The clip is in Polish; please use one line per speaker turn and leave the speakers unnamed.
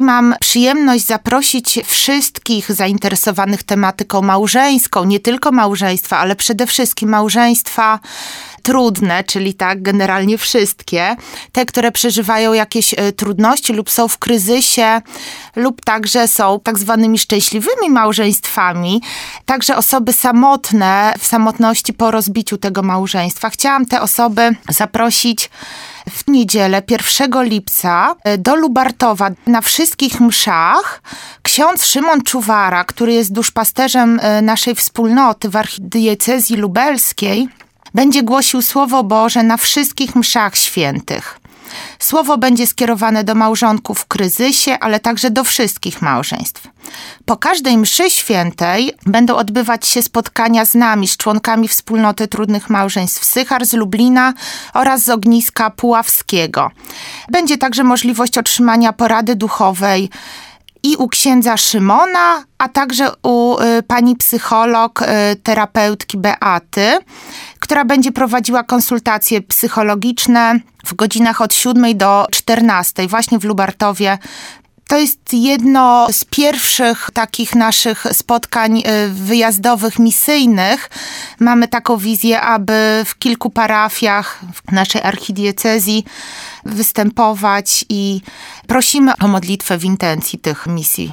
Mam przyjemność zaprosić wszystkich zainteresowanych tematyką małżeńską, nie tylko małżeństwa, ale przede wszystkim małżeństwa trudne, czyli tak generalnie wszystkie, te, które przeżywają jakieś e, trudności lub są w kryzysie, lub także są tak zwanymi szczęśliwymi małżeństwami, także osoby samotne w samotności po rozbiciu tego małżeństwa. Chciałam te osoby zaprosić niedzielę 1 lipca e, do Lubartowa na wszystkich mszach ksiądz Szymon Czuwara, który jest duszpasterzem e, naszej wspólnoty w archidiecezji lubelskiej, będzie głosił Słowo Boże na wszystkich mszach świętych. Słowo będzie skierowane do małżonków w kryzysie, ale także do wszystkich małżeństw. Po każdej mszy świętej będą odbywać się spotkania z nami, z członkami wspólnoty trudnych małżeństw Sychar z Lublina oraz z ogniska Puławskiego. Będzie także możliwość otrzymania porady duchowej i u księdza Szymona, a także u y, pani psycholog, y, terapeutki Beaty, która będzie prowadziła konsultacje psychologiczne w godzinach od 7 do 14 właśnie w Lubartowie to jest jedno z pierwszych takich naszych spotkań y, wyjazdowych, misyjnych. Mamy taką wizję, aby w kilku parafiach w naszej archidiecezji występować i prosimy o modlitwę w intencji tych misji.